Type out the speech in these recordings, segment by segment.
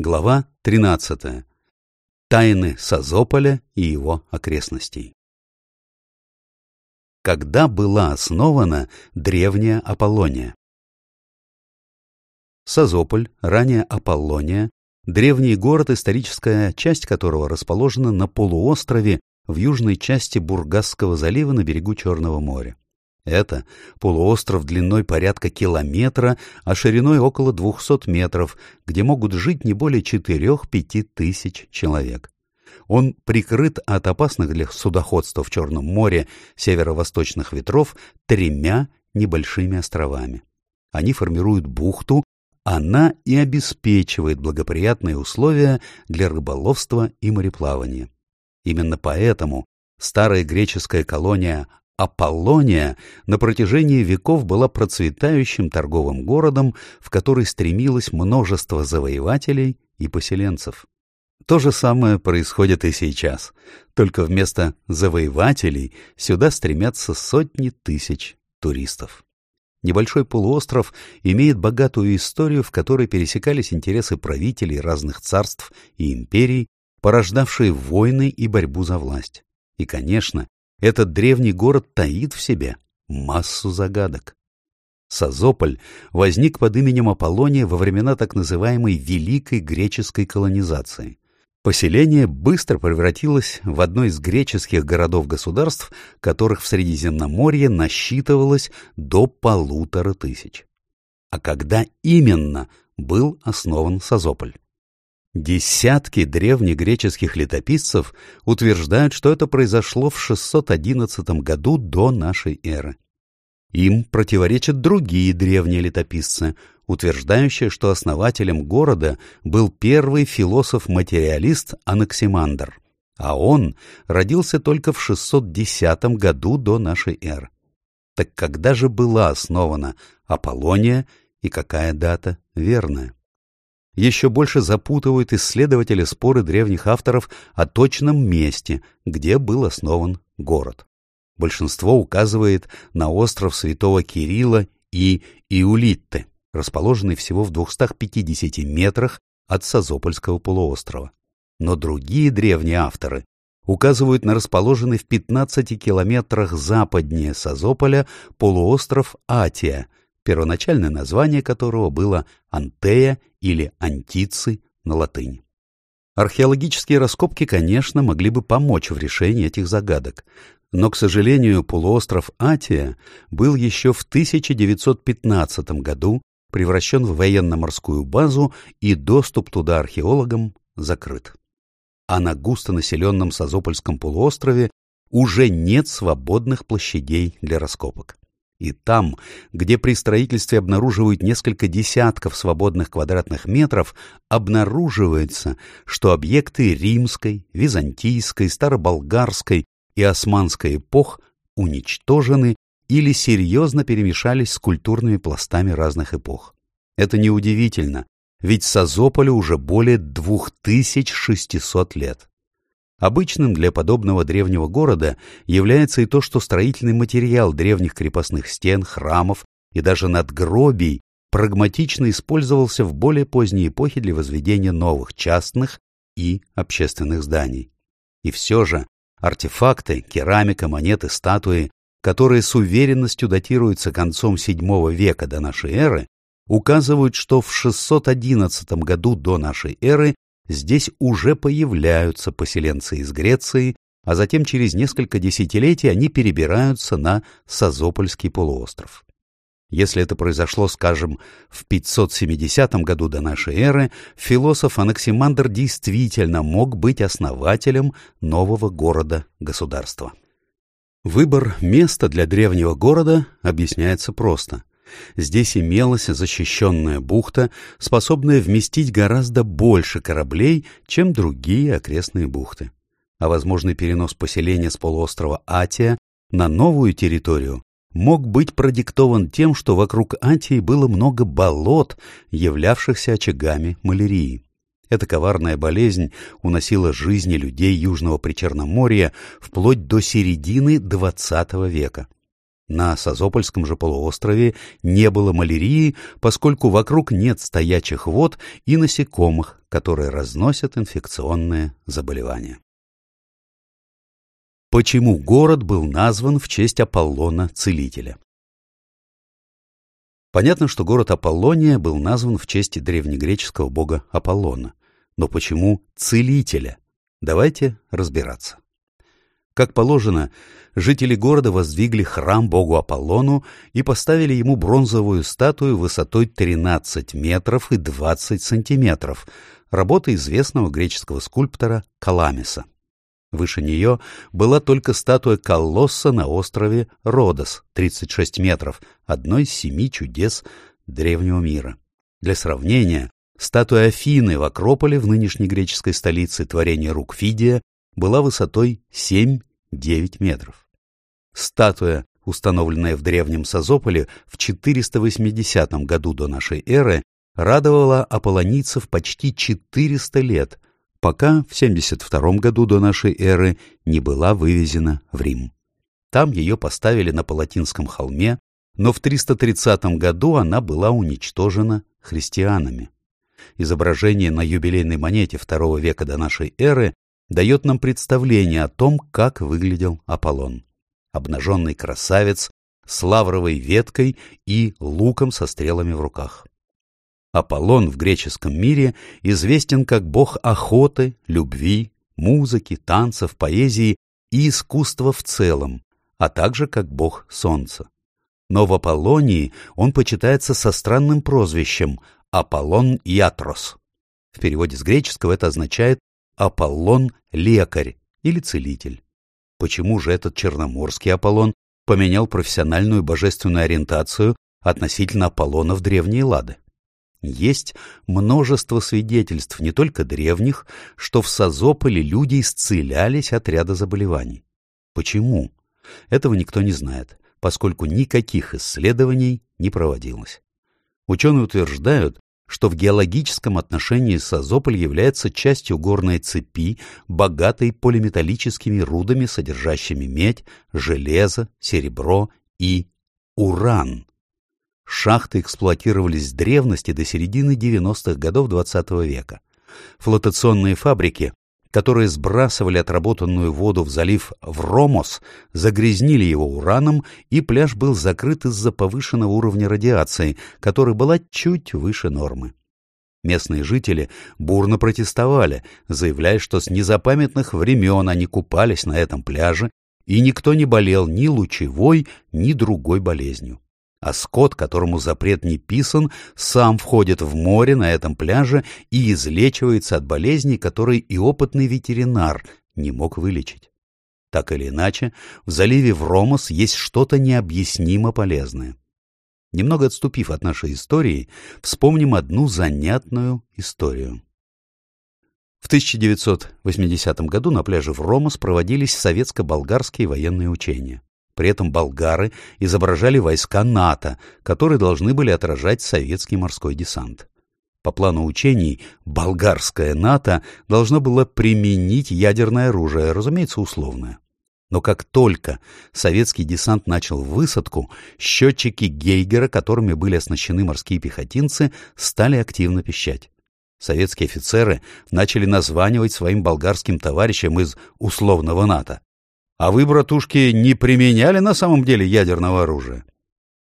Глава 13. Тайны Созополя и его окрестностей. Когда была основана древняя Аполлония? Созополь, ранее Аполлония, древний город, историческая часть которого расположена на полуострове в южной части Бургасского залива на берегу Черного моря. Это полуостров длиной порядка километра, а шириной около 200 метров, где могут жить не более 4-5 тысяч человек. Он прикрыт от опасных для судоходства в Черном море северо-восточных ветров тремя небольшими островами. Они формируют бухту, она и обеспечивает благоприятные условия для рыболовства и мореплавания. Именно поэтому старая греческая колония Аполлония на протяжении веков была процветающим торговым городом, в который стремилось множество завоевателей и поселенцев. То же самое происходит и сейчас, только вместо завоевателей сюда стремятся сотни тысяч туристов. Небольшой полуостров имеет богатую историю, в которой пересекались интересы правителей разных царств и империй, порождавшие войны и борьбу за власть. И, конечно, этот древний город таит в себе массу загадок. Созополь возник под именем Аполлония во времена так называемой Великой греческой колонизации. Поселение быстро превратилось в одно из греческих городов-государств, которых в Средиземноморье насчитывалось до полутора тысяч. А когда именно был основан Созополь? Десятки древнегреческих летописцев утверждают, что это произошло в 611 году до нашей эры. Им противоречат другие древние летописцы, утверждающие, что основателем города был первый философ-материалист Анаксимандр, а он родился только в 610 году до нашей эры. Так когда же была основана Аполлония и какая дата верная? Еще больше запутывают исследователи споры древних авторов о точном месте, где был основан город. Большинство указывает на остров Святого Кирилла и Иулитте, расположенный всего в 250 метрах от Созопольского полуострова. Но другие древние авторы указывают на расположенный в 15 километрах западнее Созополя полуостров Атия, первоначальное название которого было Антея или Антицы на латыни. Археологические раскопки, конечно, могли бы помочь в решении этих загадок, но, к сожалению, полуостров Атия был еще в 1915 году превращен в военно-морскую базу и доступ туда археологам закрыт. А на густонаселенном Созопольском полуострове уже нет свободных площадей для раскопок. И там, где при строительстве обнаруживают несколько десятков свободных квадратных метров, обнаруживается, что объекты римской, византийской, староболгарской и османской эпох уничтожены или серьезно перемешались с культурными пластами разных эпох. Это неудивительно, ведь Созополю уже более 2600 лет. Обычным для подобного древнего города является и то, что строительный материал древних крепостных стен, храмов и даже надгробий прагматично использовался в более поздней эпохе для возведения новых частных и общественных зданий. И все же артефакты, керамика, монеты, статуи, которые с уверенностью датируются концом VII века до нашей эры, указывают, что в 611 году до нашей эры здесь уже появляются поселенцы из Греции, а затем через несколько десятилетий они перебираются на Созопольский полуостров. Если это произошло, скажем, в 570 году до нашей эры, философ Анаксимандр действительно мог быть основателем нового города-государства. Выбор места для древнего города объясняется просто. Здесь имелась защищенная бухта, способная вместить гораздо больше кораблей, чем другие окрестные бухты. А возможный перенос поселения с полуострова Атия на новую территорию мог быть продиктован тем, что вокруг Атии было много болот, являвшихся очагами малярии. Эта коварная болезнь уносила жизни людей Южного Причерноморья вплоть до середины XX века. На Созопольском же полуострове не было малярии, поскольку вокруг нет стоячих вод и насекомых, которые разносят инфекционные заболевания. Почему город был назван в честь Аполлона Целителя? Понятно, что город Аполлония был назван в честь древнегреческого бога Аполлона. Но почему Целителя? Давайте разбираться. Как положено, жители города воздвигли храм богу Аполлону и поставили ему бронзовую статую высотой 13 метров и 20 сантиметров, работы известного греческого скульптора Каламиса. Выше нее была только статуя колосса на острове Родос, 36 метров, одной из семи чудес древнего мира. Для сравнения, статуя Афины в Акрополе в нынешней греческой столице творения рук Фидия была высотой 7 9 метров. Статуя, установленная в древнем Созополе в 480 году до нашей эры, радовала аполлонийцев почти 400 лет, пока в 72 году до нашей эры не была вывезена в Рим. Там ее поставили на Палатинском холме, но в 330 году она была уничтожена христианами. Изображение на юбилейной монете II века до нашей эры дает нам представление о том, как выглядел Аполлон. Обнаженный красавец с лавровой веткой и луком со стрелами в руках. Аполлон в греческом мире известен как бог охоты, любви, музыки, танцев, поэзии и искусства в целом, а также как бог солнца. Но в Аполлонии он почитается со странным прозвищем Аполлон Ятрос. В переводе с греческого это означает Аполлон — лекарь или целитель. Почему же этот черноморский Аполлон поменял профессиональную божественную ориентацию относительно Аполлона в древние Лады? Есть множество свидетельств, не только древних, что в Созополе люди исцелялись от ряда заболеваний. Почему? Этого никто не знает, поскольку никаких исследований не проводилось. Ученые утверждают, что в геологическом отношении Созополь является частью горной цепи, богатой полиметаллическими рудами, содержащими медь, железо, серебро и уран. Шахты эксплуатировались с древности до середины 90-х годов XX века. Флотационные фабрики которые сбрасывали отработанную воду в залив Вромос, загрязнили его ураном, и пляж был закрыт из-за повышенного уровня радиации, которая была чуть выше нормы. Местные жители бурно протестовали, заявляя, что с незапамятных времен они купались на этом пляже, и никто не болел ни лучевой, ни другой болезнью а скот, которому запрет не писан, сам входит в море на этом пляже и излечивается от болезней, которые и опытный ветеринар не мог вылечить. Так или иначе, в заливе Вромос есть что-то необъяснимо полезное. Немного отступив от нашей истории, вспомним одну занятную историю. В 1980 году на пляже Вромос проводились советско-болгарские военные учения. При этом болгары изображали войска НАТО, которые должны были отражать советский морской десант. По плану учений, болгарское НАТО должно было применить ядерное оружие, разумеется, условное. Но как только советский десант начал высадку, счетчики Гейгера, которыми были оснащены морские пехотинцы, стали активно пищать. Советские офицеры начали названивать своим болгарским товарищам из условного НАТО. А вы, братушки, не применяли на самом деле ядерного оружия?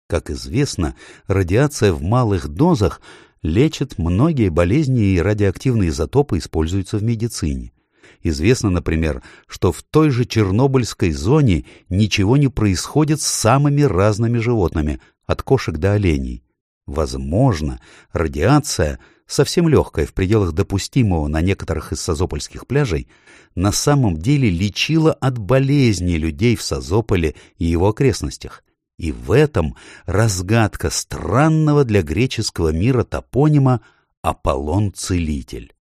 Как известно, радиация в малых дозах лечит многие болезни и радиоактивные изотопы используются в медицине. Известно, например, что в той же Чернобыльской зоне ничего не происходит с самыми разными животными, от кошек до оленей. Возможно, радиация — совсем легкая в пределах допустимого на некоторых из созопольских пляжей, на самом деле лечила от болезней людей в Созополе и его окрестностях. И в этом разгадка странного для греческого мира топонима Аполлон-целитель.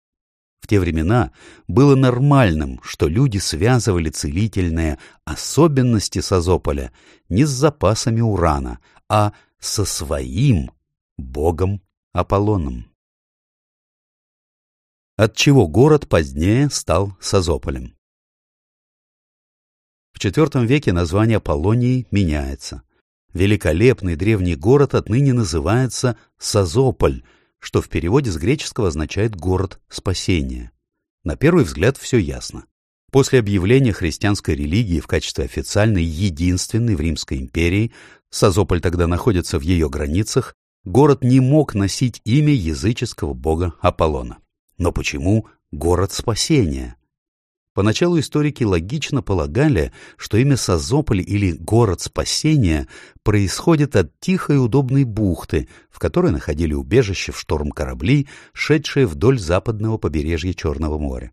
В те времена было нормальным, что люди связывали целительные особенности Созополя не с запасами урана, а со своим богом Аполлоном отчего город позднее стал Созополем. В IV веке название Аполлонии меняется. великолепный древний город отныне называется Созополь, что в переводе с греческого означает «город спасения». На первый взгляд все ясно. После объявления христианской религии в качестве официальной единственной в Римской империи, Созополь тогда находится в ее границах, город не мог носить имя языческого бога Аполлона. Но почему город спасения? Поначалу историки логично полагали, что имя Созополь или город спасения происходит от тихой и удобной бухты, в которой находили убежище в шторм корабли, шедшие вдоль западного побережья Черного моря.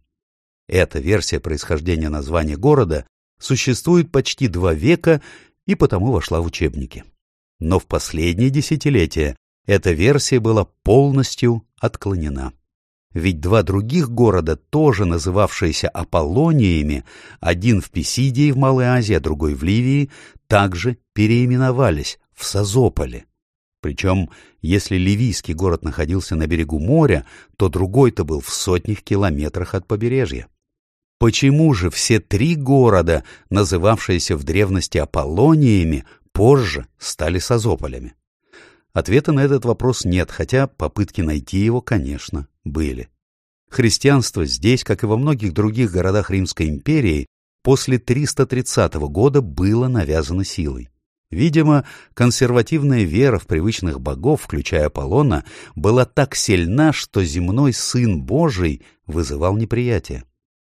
Эта версия происхождения названия города существует почти два века и потому вошла в учебники. Но в последние десятилетия эта версия была полностью отклонена. Ведь два других города, тоже называвшиеся Аполлониями, один в Писидии в Малой Азии, а другой в Ливии, также переименовались в Созополе. Причем, если ливийский город находился на берегу моря, то другой-то был в сотнях километрах от побережья. Почему же все три города, называвшиеся в древности Аполлониями, позже стали Созополями? Ответа на этот вопрос нет, хотя попытки найти его, конечно, были. Христианство здесь, как и во многих других городах Римской империи, после 330 года было навязано силой. Видимо, консервативная вера в привычных богов, включая Аполлона, была так сильна, что земной Сын Божий вызывал неприятие.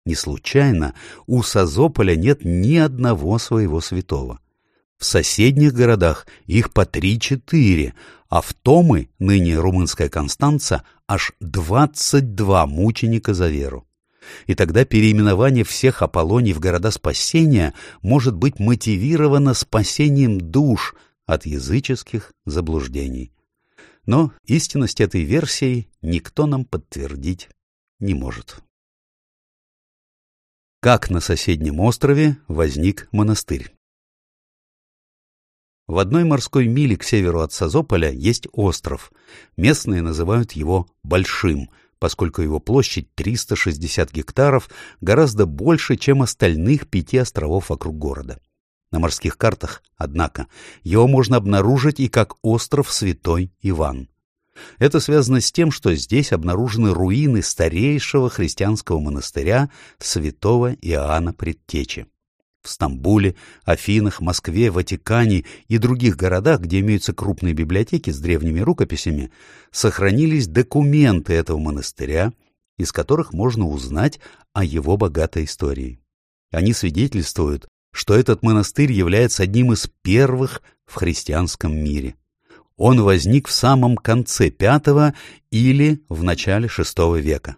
Не случайно у Созополя нет ни одного своего святого. В соседних городах их по три-четыре, а в Томы, ныне румынская Констанца, аж двадцать два мученика за веру. И тогда переименование всех Аполлоний в города спасения может быть мотивировано спасением душ от языческих заблуждений. Но истинность этой версии никто нам подтвердить не может. Как на соседнем острове возник монастырь? В одной морской миле к северу от Созополя есть остров. Местные называют его Большим, поскольку его площадь 360 гектаров гораздо больше, чем остальных пяти островов вокруг города. На морских картах, однако, его можно обнаружить и как остров Святой Иван. Это связано с тем, что здесь обнаружены руины старейшего христианского монастыря святого Иоанна Предтечи. В Стамбуле, Афинах, Москве, Ватикане и других городах, где имеются крупные библиотеки с древними рукописями, сохранились документы этого монастыря, из которых можно узнать о его богатой истории. Они свидетельствуют, что этот монастырь является одним из первых в христианском мире. Он возник в самом конце V или в начале VI века.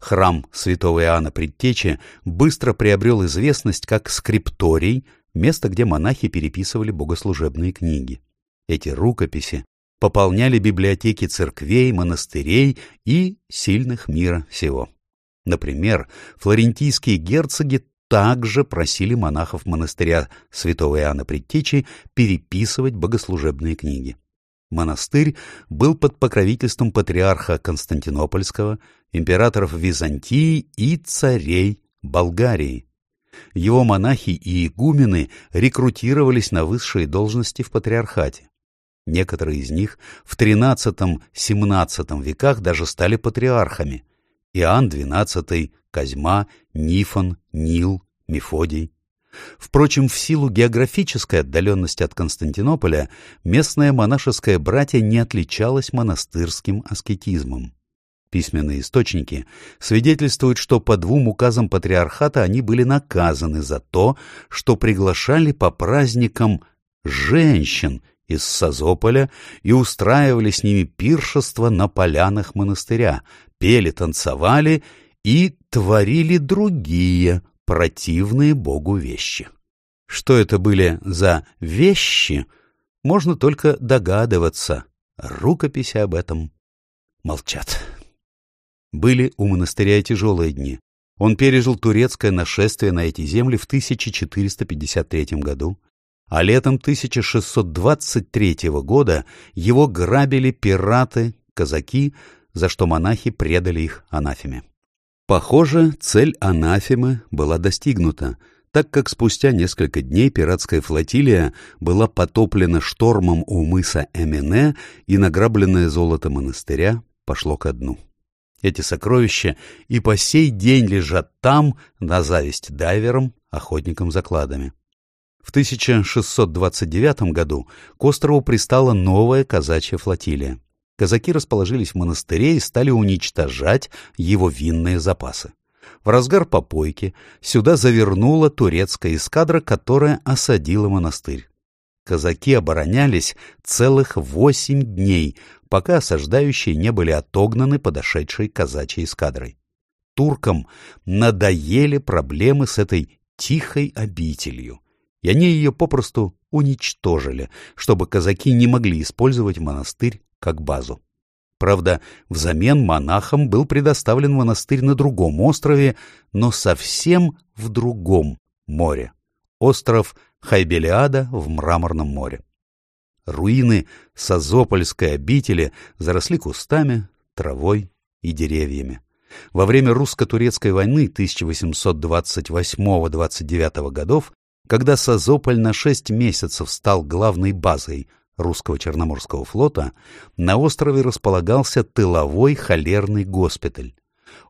Храм святого Иоанна Предтечи быстро приобрел известность как скрипторий, место, где монахи переписывали богослужебные книги. Эти рукописи пополняли библиотеки церквей, монастырей и сильных мира всего. Например, флорентийские герцоги также просили монахов монастыря святого Иоанна Предтечи переписывать богослужебные книги. Монастырь был под покровительством патриарха Константинопольского, императоров Византии и царей Болгарии. Его монахи и игумены рекрутировались на высшие должности в патриархате. Некоторые из них в XIII-XVII веках даже стали патриархами. Иоанн XII, Козьма, Нифон, Нил, Мефодий. Впрочем, в силу географической отдаленности от Константинополя местное монашеское братье не отличалось монастырским аскетизмом. Письменные источники свидетельствуют, что по двум указам патриархата они были наказаны за то, что приглашали по праздникам женщин из Созополя и устраивали с ними пиршество на полянах монастыря, пели, танцевали и творили другие противные Богу вещи. Что это были за вещи, можно только догадываться. Рукописи об этом молчат. Были у монастыря тяжелые дни. Он пережил турецкое нашествие на эти земли в 1453 году, а летом 1623 года его грабили пираты, казаки, за что монахи предали их анафеме. Похоже, цель анафемы была достигнута, так как спустя несколько дней пиратская флотилия была потоплена штормом у мыса Эмине и награбленное золото монастыря пошло ко дну. Эти сокровища и по сей день лежат там, на зависть дайверам, охотникам за кладами. В 1629 году к острову пристала новая казачья флотилия. Казаки расположились в монастыре и стали уничтожать его винные запасы. В разгар попойки сюда завернула турецкая эскадра, которая осадила монастырь. Казаки оборонялись целых восемь дней, пока осаждающие не были отогнаны подошедшей казачьей эскадрой. Туркам надоели проблемы с этой тихой обителью, и они ее попросту уничтожили, чтобы казаки не могли использовать монастырь как базу. Правда, взамен монахам был предоставлен монастырь на другом острове, но совсем в другом море. Остров Хайбелиада в Мраморном море. Руины Созопольской обители заросли кустами, травой и деревьями. Во время русско-турецкой войны 1828-29 годов, когда Созополь на шесть месяцев стал главной базой русского Черноморского флота, на острове располагался тыловой холерный госпиталь.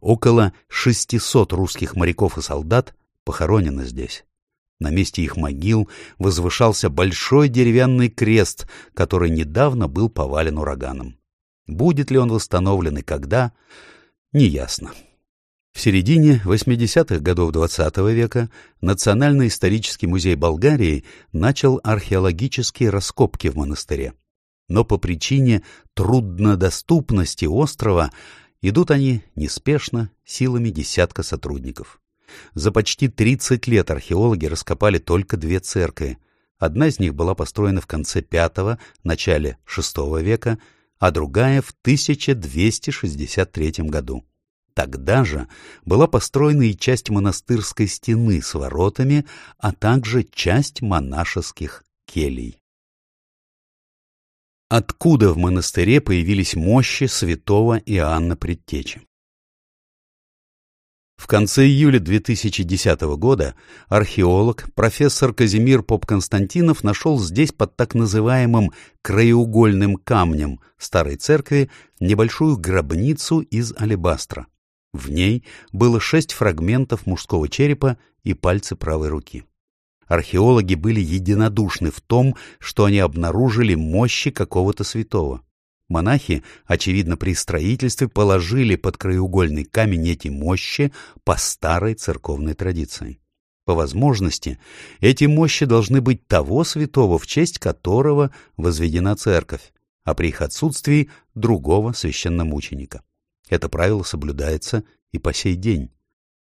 Около 600 русских моряков и солдат похоронены здесь. На месте их могил возвышался большой деревянный крест, который недавно был повален ураганом. Будет ли он восстановлен и когда, неясно. В середине 80-х годов XX -го века Национальный исторический музей Болгарии начал археологические раскопки в монастыре. Но по причине труднодоступности острова идут они неспешно силами десятка сотрудников. За почти 30 лет археологи раскопали только две церкви. Одна из них была построена в конце V – начале VI века, а другая в 1263 году. Тогда же была построена и часть монастырской стены с воротами, а также часть монашеских келей. Откуда в монастыре появились мощи святого Иоанна Предтечи? В конце июля 2010 года археолог, профессор Казимир Поп-Константинов нашел здесь под так называемым краеугольным камнем старой церкви небольшую гробницу из алебастра. В ней было шесть фрагментов мужского черепа и пальцы правой руки. Археологи были единодушны в том, что они обнаружили мощи какого-то святого. Монахи, очевидно, при строительстве положили под краеугольный камень эти мощи по старой церковной традиции. По возможности, эти мощи должны быть того святого, в честь которого возведена церковь, а при их отсутствии — другого священномученика. Это правило соблюдается и по сей день.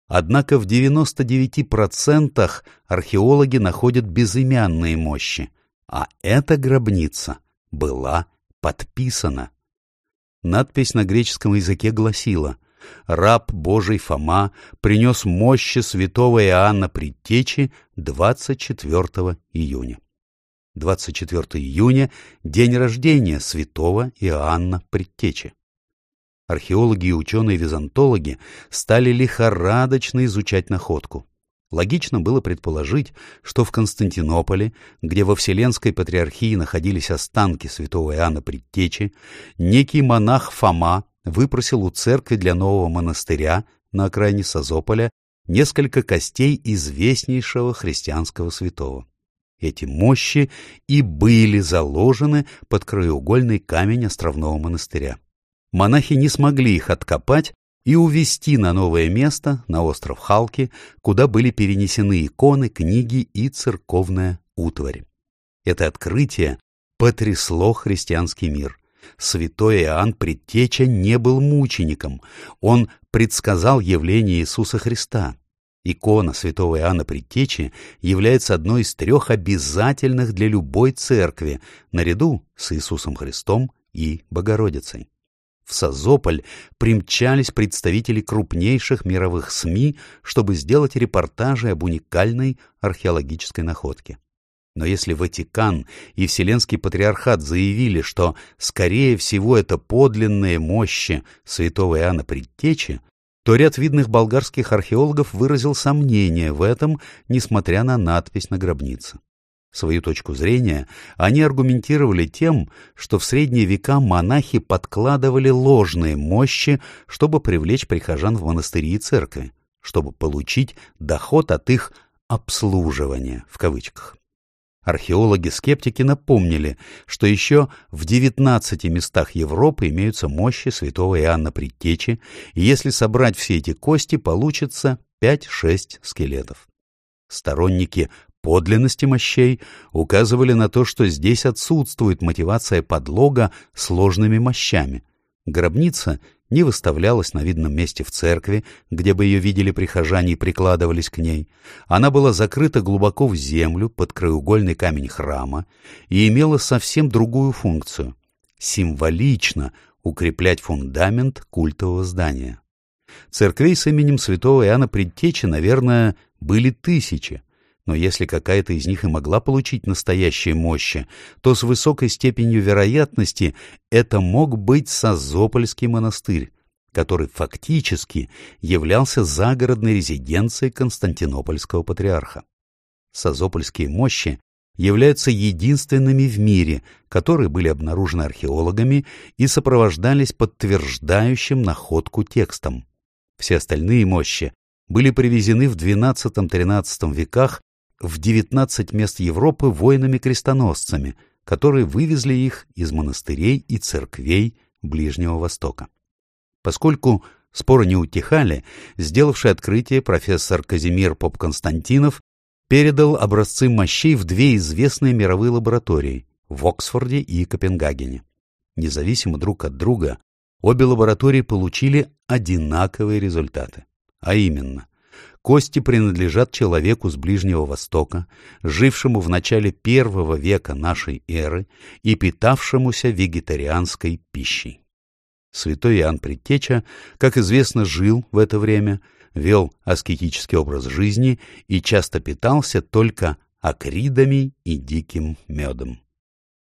Однако в 99% археологи находят безымянные мощи, а эта гробница была подписано. Надпись на греческом языке гласила «Раб Божий Фома принес мощи святого Иоанна Предтечи 24 июня». 24 июня – день рождения святого Иоанна Предтечи. Археологи и ученые-византологи стали лихорадочно изучать находку. Логично было предположить, что в Константинополе, где во Вселенской Патриархии находились останки святого Иоанна Предтечи, некий монах Фома выпросил у церкви для нового монастыря на окраине Созополя несколько костей известнейшего христианского святого. Эти мощи и были заложены под краеугольный камень островного монастыря. Монахи не смогли их откопать и увезти на новое место, на остров Халки, куда были перенесены иконы, книги и церковная утварь. Это открытие потрясло христианский мир. Святой Иоанн Предтеча не был мучеником, он предсказал явление Иисуса Христа. Икона святого Иоанна Предтечи является одной из трех обязательных для любой церкви, наряду с Иисусом Христом и Богородицей. В Созополь примчались представители крупнейших мировых СМИ, чтобы сделать репортажи об уникальной археологической находке. Но если Ватикан и Вселенский Патриархат заявили, что, скорее всего, это подлинные мощи святого Иоанна Предтечи, то ряд видных болгарских археологов выразил сомнение в этом, несмотря на надпись на гробнице. Свою точку зрения они аргументировали тем, что в средние века монахи подкладывали ложные мощи, чтобы привлечь прихожан в монастыри и церкви, чтобы получить доход от их «обслуживания» в кавычках. Археологи-скептики напомнили, что еще в 19 местах Европы имеются мощи святого Иоанна Предтечи, и если собрать все эти кости, получится 5-6 скелетов. Сторонники подлинности мощей указывали на то, что здесь отсутствует мотивация подлога сложными мощами. Гробница не выставлялась на видном месте в церкви, где бы ее видели прихожане и прикладывались к ней. Она была закрыта глубоко в землю под краеугольный камень храма и имела совсем другую функцию — символично укреплять фундамент культового здания. Церквей с именем святого Иоанна Предтечи, наверное, были тысячи, но если какая-то из них и могла получить настоящие мощи, то с высокой степенью вероятности это мог быть Созопольский монастырь, который фактически являлся загородной резиденцией Константинопольского патриарха. Созопольские мощи являются единственными в мире, которые были обнаружены археологами и сопровождались подтверждающим находку текстом. Все остальные мощи были привезены в XII-XIII веках в 19 мест Европы воинами-крестоносцами, которые вывезли их из монастырей и церквей Ближнего Востока. Поскольку споры не утихали, сделавший открытие профессор Казимир Поп-Константинов передал образцы мощей в две известные мировые лаборатории в Оксфорде и Копенгагене. Независимо друг от друга, обе лаборатории получили одинаковые результаты. А именно, Кости принадлежат человеку с Ближнего Востока, жившему в начале первого века нашей эры и питавшемуся вегетарианской пищей. Святой Иоанн Предтеча, как известно, жил в это время, вел аскетический образ жизни и часто питался только акридами и диким медом.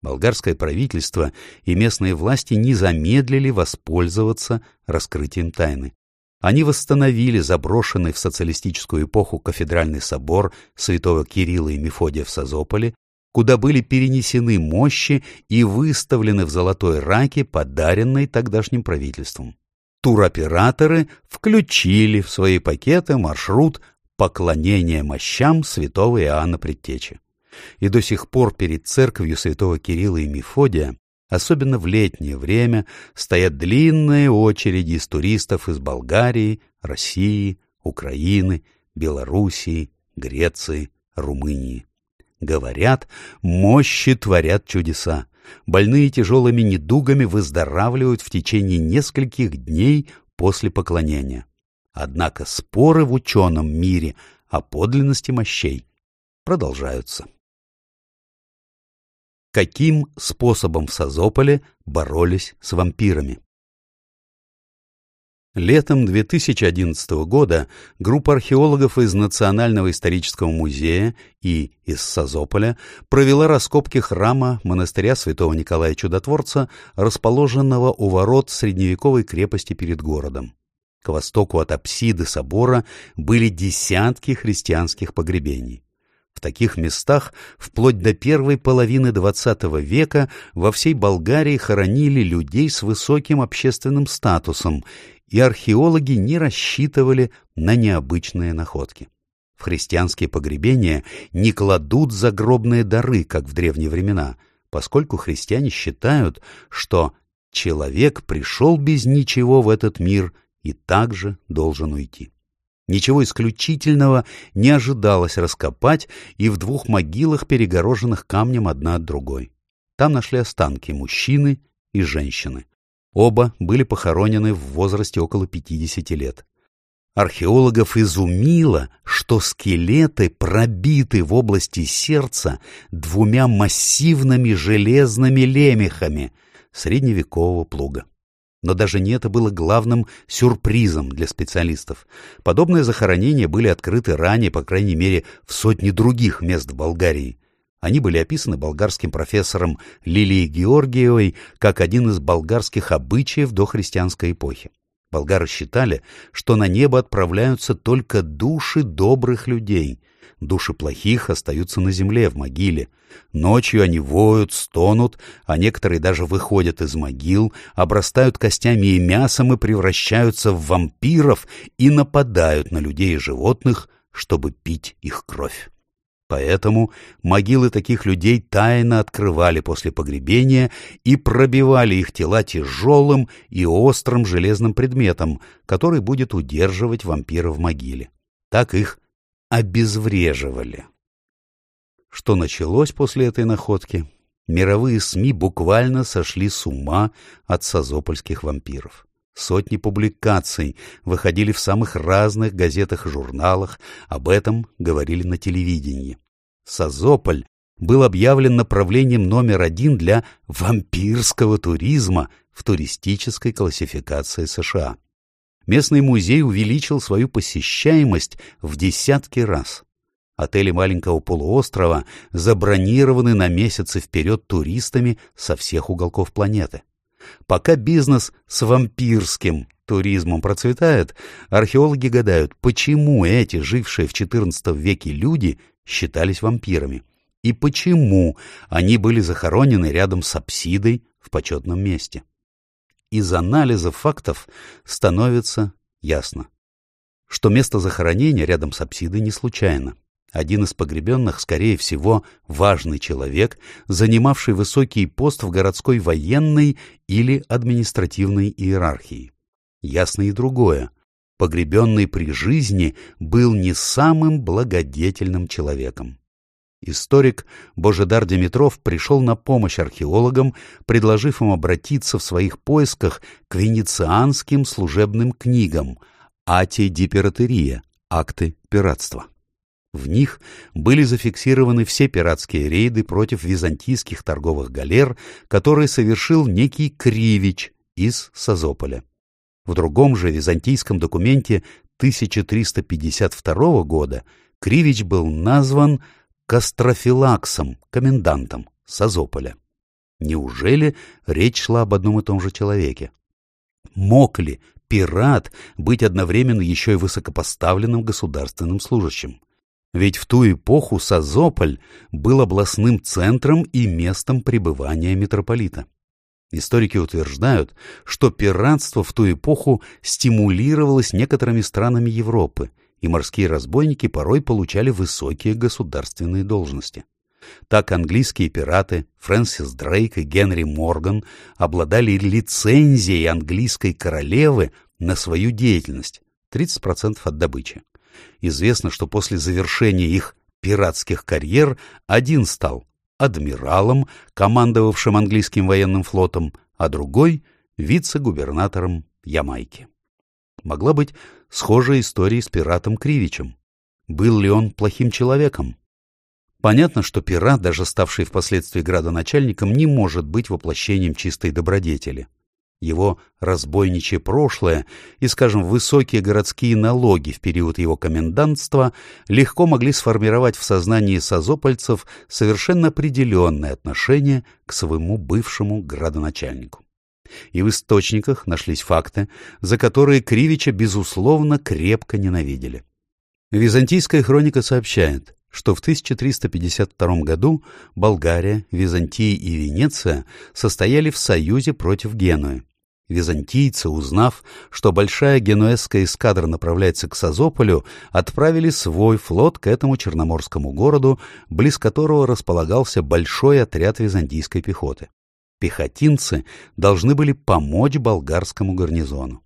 Болгарское правительство и местные власти не замедлили воспользоваться раскрытием тайны. Они восстановили заброшенный в социалистическую эпоху кафедральный собор святого Кирилла и Мефодия в Созополе, куда были перенесены мощи и выставлены в золотой раке, подаренной тогдашним правительством. Туроператоры включили в свои пакеты маршрут поклонения мощам святого Иоанна Предтечи. И до сих пор перед церковью святого Кирилла и Мефодия Особенно в летнее время стоят длинные очереди из туристов из Болгарии, России, Украины, Белоруссии, Греции, Румынии. Говорят, мощи творят чудеса. Больные тяжелыми недугами выздоравливают в течение нескольких дней после поклонения. Однако споры в ученом мире о подлинности мощей продолжаются каким способом в Созополе боролись с вампирами. Летом 2011 года группа археологов из Национального исторического музея и из Созополя провела раскопки храма монастыря святого Николая Чудотворца, расположенного у ворот средневековой крепости перед городом. К востоку от апсиды собора были десятки христианских погребений. В таких местах вплоть до первой половины XX века во всей Болгарии хоронили людей с высоким общественным статусом, и археологи не рассчитывали на необычные находки. В христианские погребения не кладут загробные дары, как в древние времена, поскольку христиане считают, что человек пришел без ничего в этот мир и также должен уйти. Ничего исключительного не ожидалось раскопать и в двух могилах, перегороженных камнем одна от другой. Там нашли останки мужчины и женщины. Оба были похоронены в возрасте около 50 лет. Археологов изумило, что скелеты пробиты в области сердца двумя массивными железными лемехами средневекового плуга. Но даже не это было главным сюрпризом для специалистов. Подобные захоронения были открыты ранее, по крайней мере, в сотне других мест в Болгарии. Они были описаны болгарским профессором Лилией Георгиевой как один из болгарских обычаев до христианской эпохи. Болгары считали, что на небо отправляются только души добрых людей. Души плохих остаются на земле, в могиле. Ночью они воют, стонут, а некоторые даже выходят из могил, обрастают костями и мясом и превращаются в вампиров и нападают на людей и животных, чтобы пить их кровь. Поэтому могилы таких людей тайно открывали после погребения и пробивали их тела тяжелым и острым железным предметом, который будет удерживать вампира в могиле. Так их обезвреживали. Что началось после этой находки? Мировые СМИ буквально сошли с ума от созопольских вампиров. Сотни публикаций выходили в самых разных газетах и журналах, об этом говорили на телевидении. Созополь был объявлен направлением номер один для вампирского туризма в туристической классификации США. Местный музей увеличил свою посещаемость в десятки раз. Отели маленького полуострова забронированы на месяцы вперед туристами со всех уголков планеты. Пока бизнес с вампирским туризмом процветает, археологи гадают, почему эти жившие в XIV веке люди считались вампирами и почему они были захоронены рядом с апсидой в почетном месте. Из анализа фактов становится ясно, что место захоронения рядом с апсидой не случайно. Один из погребенных, скорее всего, важный человек, занимавший высокий пост в городской военной или административной иерархии. Ясно и другое. Погребенный при жизни был не самым благодетельным человеком. Историк Божедар Димитров пришел на помощь археологам, предложив им обратиться в своих поисках к венецианским служебным книгам «Ати Дипиратерия» — акты пиратства. В них были зафиксированы все пиратские рейды против византийских торговых галер, которые совершил некий Кривич из Созополя. В другом же византийском документе 1352 года Кривич был назван Кастрофилаксом, комендантом Созополя. Неужели речь шла об одном и том же человеке? Мог ли пират быть одновременно еще и высокопоставленным государственным служащим? Ведь в ту эпоху Созополь был областным центром и местом пребывания митрополита. Историки утверждают, что пиратство в ту эпоху стимулировалось некоторыми странами Европы, и морские разбойники порой получали высокие государственные должности. Так английские пираты Фрэнсис Дрейк и Генри Морган обладали лицензией английской королевы на свою деятельность, 30% от добычи. Известно, что после завершения их пиратских карьер один стал адмиралом, командовавшим английским военным флотом, а другой — вице-губернатором Ямайки. Могла быть схожая история с пиратом Кривичем. Был ли он плохим человеком? Понятно, что пират, даже ставший впоследствии градоначальником, не может быть воплощением чистой добродетели его разбойничье прошлое и, скажем, высокие городские налоги в период его комендантства легко могли сформировать в сознании созопольцев совершенно определенное отношение к своему бывшему градоначальнику. И в источниках нашлись факты, за которые Кривича, безусловно, крепко ненавидели. Византийская хроника сообщает, что в 1352 году Болгария, Византия и Венеция состояли в союзе против Генуи. Византийцы, узнав, что большая генуэзская эскадра направляется к Созополю, отправили свой флот к этому черноморскому городу, близ которого располагался большой отряд византийской пехоты. Пехотинцы должны были помочь болгарскому гарнизону.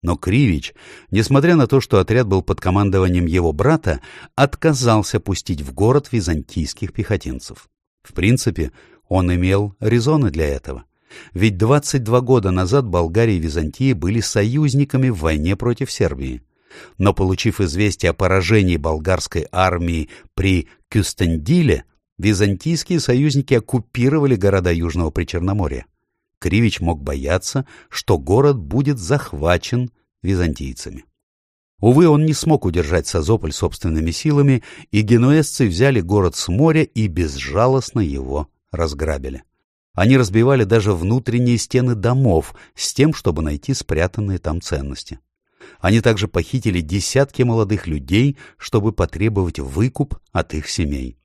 Но Кривич, несмотря на то, что отряд был под командованием его брата, отказался пустить в город византийских пехотинцев. В принципе, он имел резоны для этого. Ведь 22 года назад Болгария и Византия были союзниками в войне против Сербии. Но получив известие о поражении болгарской армии при Кюстендиле, византийские союзники оккупировали города Южного Причерноморья. Кривич мог бояться, что город будет захвачен византийцами. Увы, он не смог удержать Созополь собственными силами, и генуэзцы взяли город с моря и безжалостно его разграбили. Они разбивали даже внутренние стены домов с тем, чтобы найти спрятанные там ценности. Они также похитили десятки молодых людей, чтобы потребовать выкуп от их семей.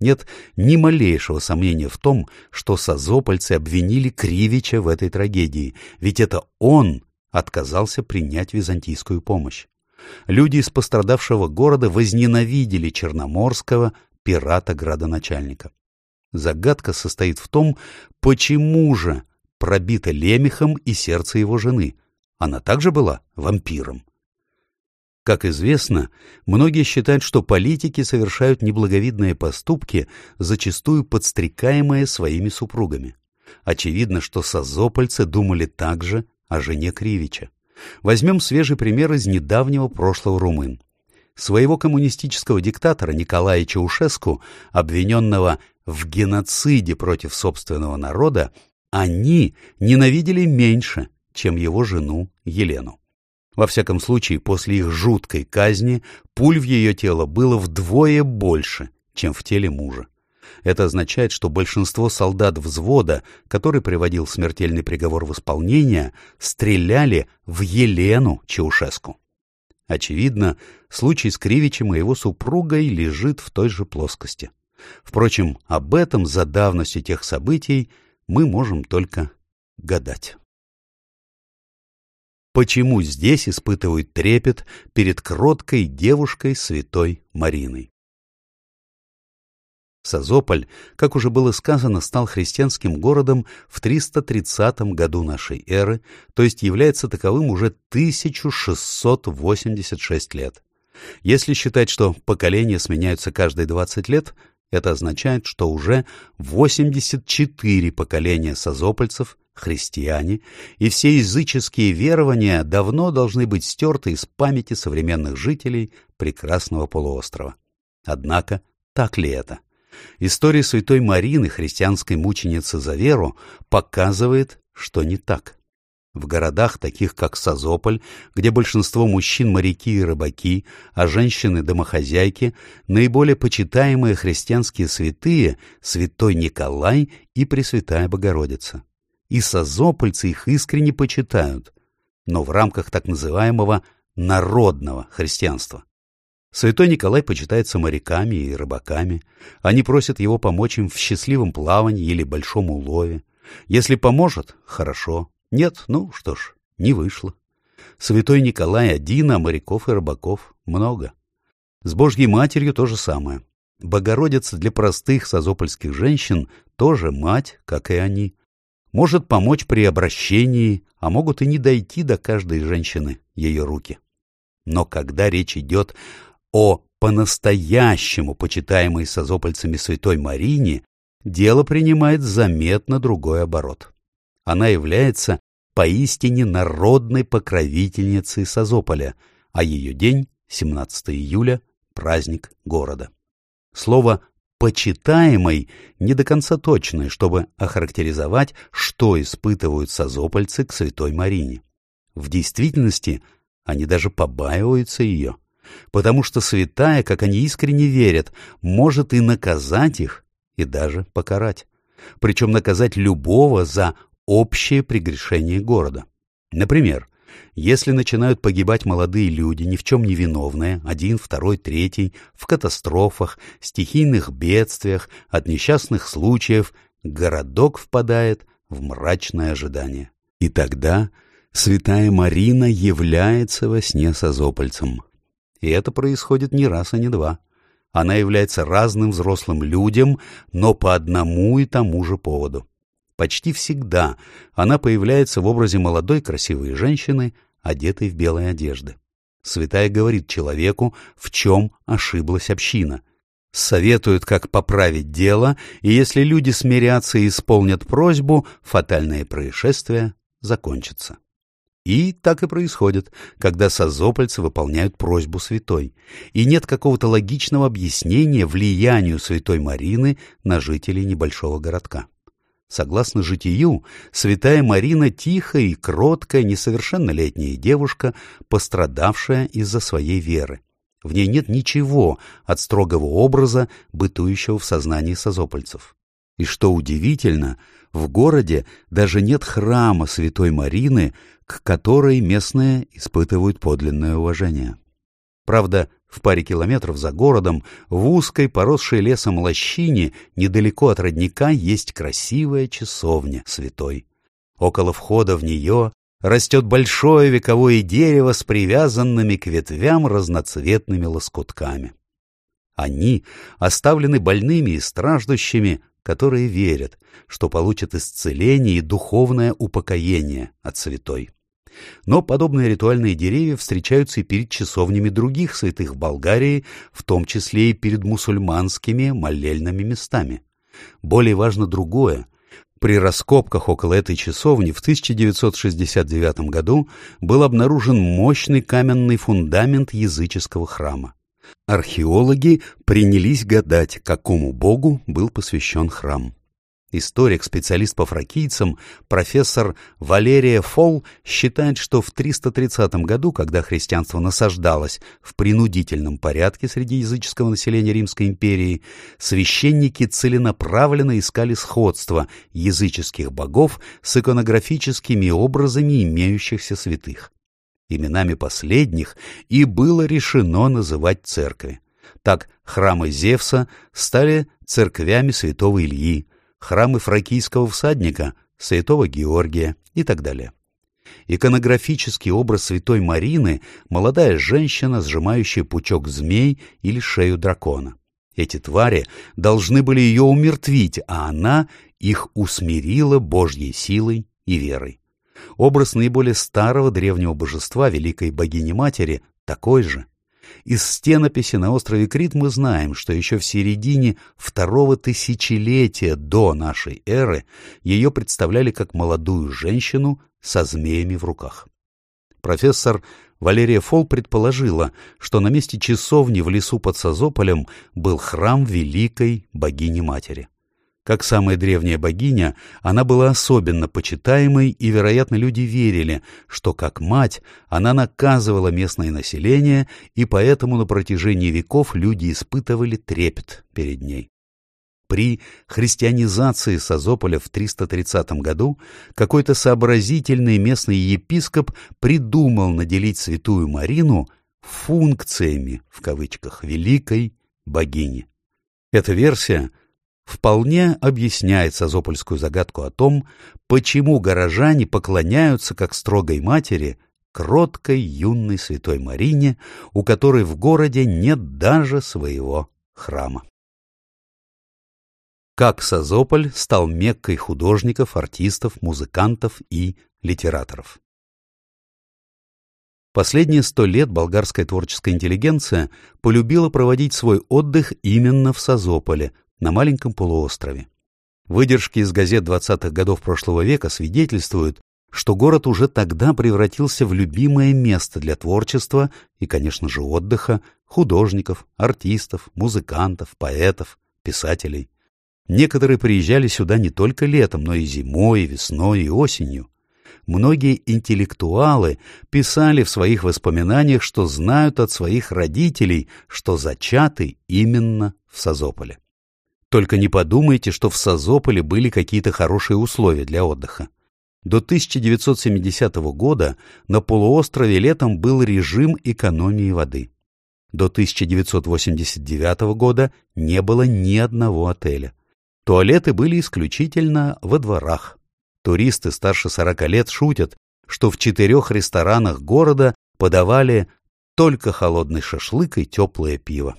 Нет ни малейшего сомнения в том, что созопольцы обвинили Кривича в этой трагедии, ведь это он отказался принять византийскую помощь. Люди из пострадавшего города возненавидели Черноморского, пирата-градоначальника. Загадка состоит в том, почему же пробито лемехом и сердце его жены. Она также была вампиром. Как известно, многие считают, что политики совершают неблаговидные поступки, зачастую подстрекаемые своими супругами. Очевидно, что созопольцы думали так же о жене Кривича. Возьмем свежий пример из недавнего прошлого румын. Своего коммунистического диктатора Николая Чаушеску, обвиненного в геноциде против собственного народа, они ненавидели меньше, чем его жену Елену. Во всяком случае, после их жуткой казни пуль в ее тело было вдвое больше, чем в теле мужа. Это означает, что большинство солдат взвода, который приводил смертельный приговор в исполнение, стреляли в Елену Чаушеску. Очевидно, случай с Кривичем и его супругой лежит в той же плоскости. Впрочем, об этом за давностью тех событий мы можем только гадать. Почему здесь испытывают трепет перед кроткой девушкой святой Мариной? Созополь, как уже было сказано, стал христианским городом в 330 году нашей эры, то есть является таковым уже 1686 лет. Если считать, что поколения сменяются каждые 20 лет, это означает, что уже 84 поколения созопольцев христиане, и все языческие верования давно должны быть стерты из памяти современных жителей прекрасного полуострова. Однако, так ли это? История святой Марины, христианской мученицы за веру, показывает, что не так. В городах, таких как Созополь, где большинство мужчин моряки и рыбаки, а женщины домохозяйки, наиболее почитаемые христианские святые – святой Николай и Пресвятая Богородица и созопольцы их искренне почитают, но в рамках так называемого народного христианства. Святой Николай почитается моряками и рыбаками. Они просят его помочь им в счастливом плавании или большом улове. Если поможет — хорошо. Нет, ну что ж, не вышло. Святой Николай один, а моряков и рыбаков много. С Божьей Матерью то же самое. Богородица для простых созопольских женщин тоже мать, как и они может помочь при обращении, а могут и не дойти до каждой женщины ее руки. Но когда речь идет о по-настоящему почитаемой созопольцами святой Марине, дело принимает заметно другой оборот. Она является поистине народной покровительницей Созополя, а ее день, 17 июля, праздник города. Слово почитаемой не до конца точной, чтобы охарактеризовать, что испытывают созопольцы к Святой Марине. В действительности они даже побаиваются ее, потому что святая, как они искренне верят, может и наказать их, и даже покарать. Причем наказать любого за общее прегрешение города. Например, если начинают погибать молодые люди, ни в чем не виновные, один, второй, третий, в катастрофах, стихийных бедствиях, от несчастных случаев, городок впадает в мрачное ожидание. И тогда святая Марина является во сне созопольцем. И это происходит не раз и не два. Она является разным взрослым людям, но по одному и тому же поводу. Почти всегда она появляется в образе молодой красивой женщины, одетой в белые одежды. Святая говорит человеку, в чем ошиблась община. Советует, как поправить дело, и если люди смирятся и исполнят просьбу, фатальное происшествие закончится. И так и происходит, когда созопольцы выполняют просьбу святой, и нет какого-то логичного объяснения влиянию святой Марины на жителей небольшого городка. Согласно житию, святая Марина тихая и кроткая, несовершеннолетняя девушка, пострадавшая из-за своей веры. В ней нет ничего от строгого образа, бытующего в сознании созопольцев. И что удивительно, в городе даже нет храма Святой Марины, к которой местные испытывают подлинное уважение. Правда, в паре километров за городом, в узкой, поросшей лесом лощине, недалеко от родника, есть красивая часовня святой. Около входа в нее растет большое вековое дерево с привязанными к ветвям разноцветными лоскутками. Они оставлены больными и страждущими, которые верят, что получат исцеление и духовное упокоение от святой. Но подобные ритуальные деревья встречаются и перед часовнями других святых в Болгарии, в том числе и перед мусульманскими молельными местами. Более важно другое. При раскопках около этой часовни в 1969 году был обнаружен мощный каменный фундамент языческого храма. Археологи принялись гадать, какому богу был посвящен храм. Историк, специалист по фракийцам, профессор Валерия Фолл считает, что в 330 году, когда христианство насаждалось в принудительном порядке среди языческого населения Римской империи, священники целенаправленно искали сходство языческих богов с иконографическими образами имеющихся святых. Именами последних и было решено называть церкви. Так храмы Зевса стали церквями святого Ильи, храмы фракийского всадника, святого Георгия и так далее. Иконографический образ святой Марины – молодая женщина, сжимающая пучок змей или шею дракона. Эти твари должны были ее умертвить, а она их усмирила Божьей силой и верой. Образ наиболее старого древнего божества, великой богини-матери, такой же – из стенописи на острове Крит мы знаем, что еще в середине второго тысячелетия до нашей эры ее представляли как молодую женщину со змеями в руках. Профессор Валерия Фол предположила, что на месте часовни в лесу под Созополем был храм великой богини-матери. Как самая древняя богиня, она была особенно почитаемой, и, вероятно, люди верили, что, как мать, она наказывала местное население, и поэтому на протяжении веков люди испытывали трепет перед ней. При христианизации Созополя в 330 году какой-то сообразительный местный епископ придумал наделить святую Марину «функциями» в кавычках великой богини. Эта версия – вполне объясняет созопольскую загадку о том, почему горожане поклоняются как строгой матери кроткой юной святой Марине, у которой в городе нет даже своего храма. Как Созополь стал меккой художников, артистов, музыкантов и литераторов. Последние сто лет болгарская творческая интеллигенция полюбила проводить свой отдых именно в Созополе, на маленьком полуострове. Выдержки из газет 20-х годов прошлого века свидетельствуют, что город уже тогда превратился в любимое место для творчества и, конечно же, отдыха художников, артистов, музыкантов, поэтов, писателей. Некоторые приезжали сюда не только летом, но и зимой, и весной, и осенью. Многие интеллектуалы писали в своих воспоминаниях, что знают от своих родителей, что зачаты именно в Созополе. Только не подумайте, что в Созополе были какие-то хорошие условия для отдыха. До 1970 года на полуострове летом был режим экономии воды. До 1989 года не было ни одного отеля. Туалеты были исключительно во дворах. Туристы старше 40 лет шутят, что в четырех ресторанах города подавали только холодный шашлык и теплое пиво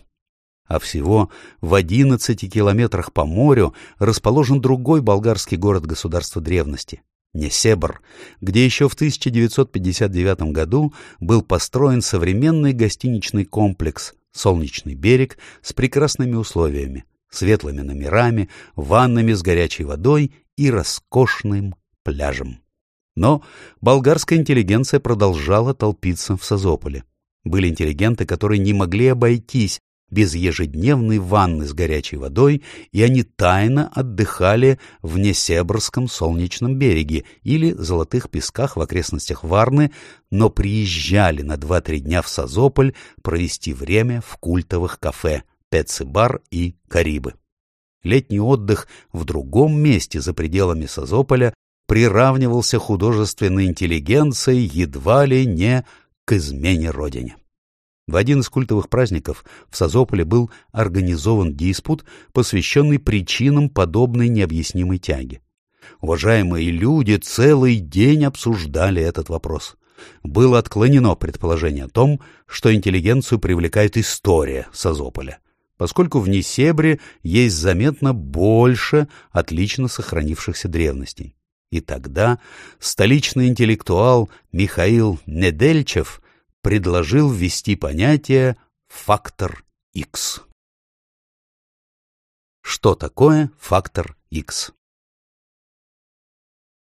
а всего в 11 километрах по морю расположен другой болгарский город-государство древности – Несебр, где еще в 1959 году был построен современный гостиничный комплекс «Солнечный берег» с прекрасными условиями, светлыми номерами, ваннами с горячей водой и роскошным пляжем. Но болгарская интеллигенция продолжала толпиться в Созополе. Были интеллигенты, которые не могли обойтись без ежедневной ванны с горячей водой, и они тайно отдыхали в Несебрском солнечном береге или Золотых песках в окрестностях Варны, но приезжали на два-три дня в Созополь провести время в культовых кафе Пецибар и Карибы. летний отдых в другом месте за пределами Созополя приравнивался художественной интеллигенцией едва ли не к измене родине. В один из культовых праздников в Созополе был организован диспут, посвященный причинам подобной необъяснимой тяги. Уважаемые люди целый день обсуждали этот вопрос. Было отклонено предположение о том, что интеллигенцию привлекает история Созополя, поскольку в Несебре есть заметно больше отлично сохранившихся древностей. И тогда столичный интеллектуал Михаил Недельчев предложил ввести понятие «фактор X». Что такое фактор X?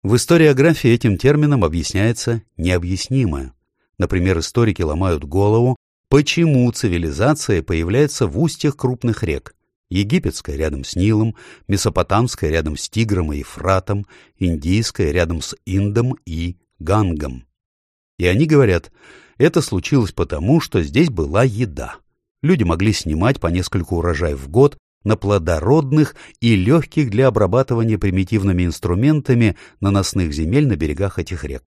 В историографии этим термином объясняется необъяснимое. Например, историки ломают голову, почему цивилизация появляется в устьях крупных рек. Египетская рядом с Нилом, Месопотамская рядом с Тигром и Ефратом, Индийская рядом с Индом и Гангом. И они говорят, это случилось потому, что здесь была еда. Люди могли снимать по несколько урожаев в год, на плодородных и легких для обрабатывания примитивными инструментами наносных земель на берегах этих рек.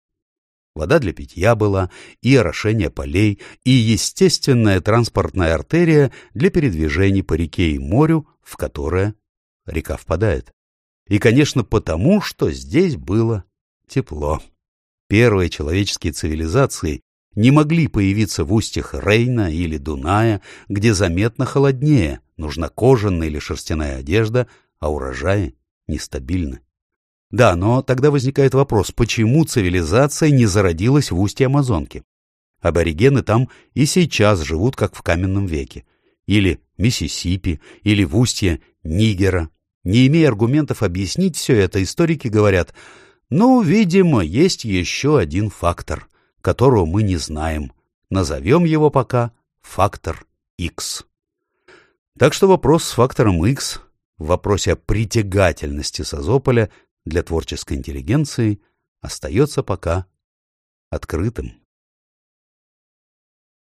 Вода для питья была, и орошение полей, и естественная транспортная артерия для передвижений по реке и морю, в которое река впадает. И, конечно, потому, что здесь было тепло. Первые человеческие цивилизации не могли появиться в устьях Рейна или Дуная, где заметно холоднее, нужна кожаная или шерстяная одежда, а урожаи нестабильны. Да, но тогда возникает вопрос, почему цивилизация не зародилась в устье Амазонки? Аборигены там и сейчас живут, как в каменном веке. Или Миссисипи, или в устье Нигера. Не имея аргументов объяснить все это, историки говорят, ну, видимо, есть еще один фактор — которого мы не знаем. Назовем его пока фактор X. Так что вопрос с фактором X в вопросе о притягательности Созополя для творческой интеллигенции остается пока открытым.